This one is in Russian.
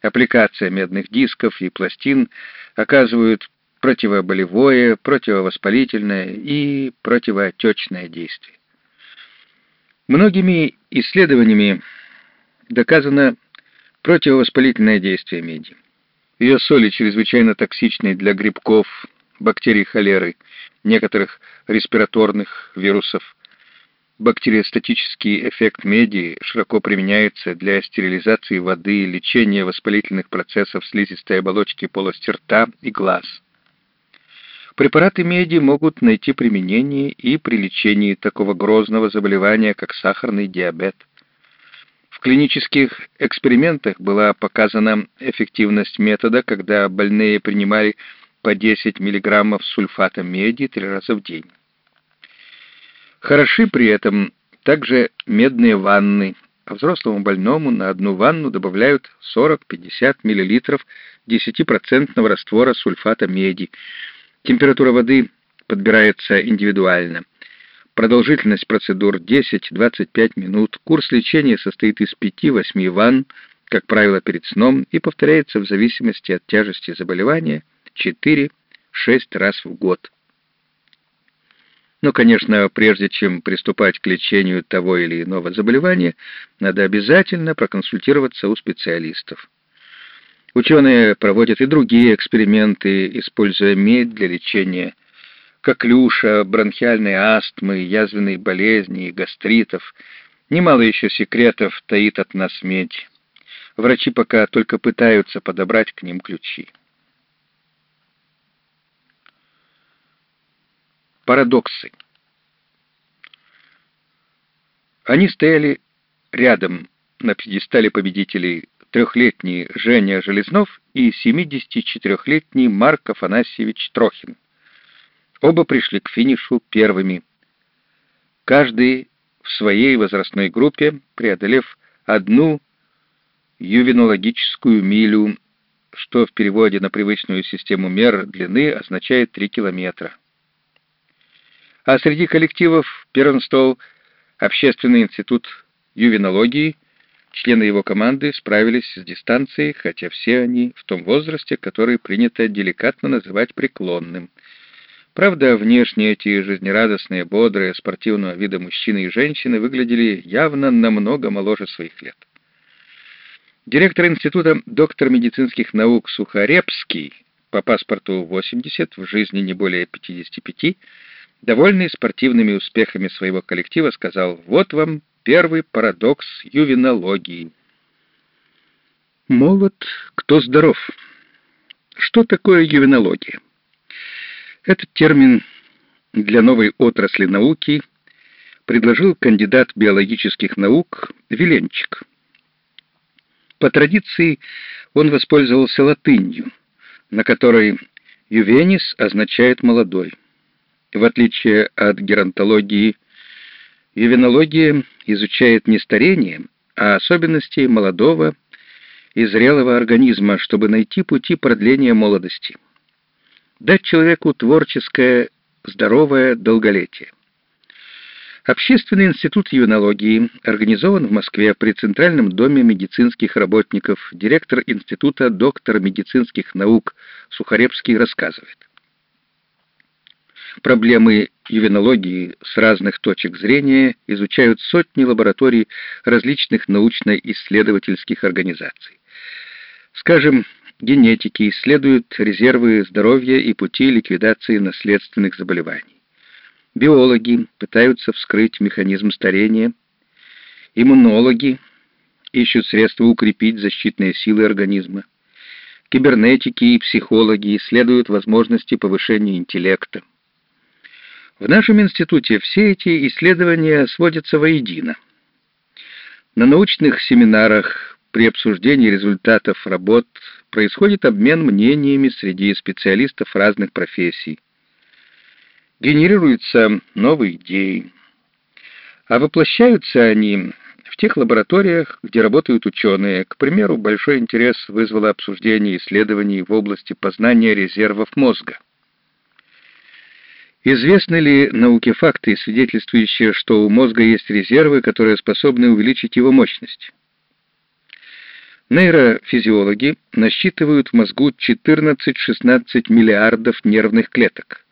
Аппликация медных дисков и пластин оказывают противоболевое, противовоспалительное и противоотечное действие. Многими исследованиями доказано противовоспалительное действие меди. Ее соли чрезвычайно токсичны для грибков, бактерий холеры, некоторых респираторных вирусов. Бактериостатический эффект меди широко применяется для стерилизации воды, лечения воспалительных процессов слизистой оболочки полости рта и глаз. Препараты меди могут найти применение и при лечении такого грозного заболевания, как сахарный диабет. В клинических экспериментах была показана эффективность метода, когда больные принимали по 10 мг сульфата меди три раза в день. Хороши при этом также медные ванны. Взрослому больному на одну ванну добавляют 40-50 мл 10% раствора сульфата меди. Температура воды подбирается индивидуально. Продолжительность процедур 10-25 минут. Курс лечения состоит из 5-8 ванн, как правило, перед сном, и повторяется в зависимости от тяжести заболевания 4-6 раз в год. Но, конечно, прежде чем приступать к лечению того или иного заболевания, надо обязательно проконсультироваться у специалистов. Ученые проводят и другие эксперименты, используя медь для лечения коклюша, бронхиальной астмы, язвенной болезни, гастритов. Немало еще секретов таит от нас медь. Врачи пока только пытаются подобрать к ним ключи. Парадоксы. Они стояли рядом на пьедестале победителей трехлетний Женя Железнов и 74-летний Марк Афанасьевич Трохин. Оба пришли к финишу первыми. Каждый в своей возрастной группе, преодолев одну ювенологическую милю, что в переводе на привычную систему мер длины означает 3 километра. А среди коллективов первенствовал Общественный институт ювенологии, члены его команды справились с дистанцией, хотя все они в том возрасте, который принято деликатно называть преклонным – Правда, внешне эти жизнерадостные, бодрые, спортивного вида мужчины и женщины выглядели явно намного моложе своих лет. Директор института, доктор медицинских наук Сухарепский, по паспорту 80, в жизни не более 55, довольный спортивными успехами своего коллектива, сказал «Вот вам первый парадокс ювенологии». Молод, кто здоров. Что такое ювенология? Этот термин для новой отрасли науки предложил кандидат биологических наук Веленчик. По традиции он воспользовался латынью, на которой «ювенис» означает «молодой». В отличие от геронтологии, ювенология изучает не старение, а особенности молодого и зрелого организма, чтобы найти пути продления молодости дать человеку творческое, здоровое долголетие. Общественный институт юнологии организован в Москве при Центральном доме медицинских работников. Директор института, доктор медицинских наук Сухаревский рассказывает. Проблемы ювенологии с разных точек зрения изучают сотни лабораторий различных научно-исследовательских организаций. Скажем, генетики исследуют резервы здоровья и пути ликвидации наследственных заболеваний. Биологи пытаются вскрыть механизм старения. Иммунологи ищут средства укрепить защитные силы организма. Кибернетики и психологи исследуют возможности повышения интеллекта. В нашем институте все эти исследования сводятся воедино. На научных семинарах при обсуждении результатов работ происходит обмен мнениями среди специалистов разных профессий. Генерируются новые идеи. А воплощаются они в тех лабораториях, где работают ученые. К примеру, большой интерес вызвало обсуждение исследований в области познания резервов мозга. Известны ли науке факты, свидетельствующие, что у мозга есть резервы, которые способны увеличить его мощность? Нейрофизиологи насчитывают в мозгу 14-16 миллиардов нервных клеток.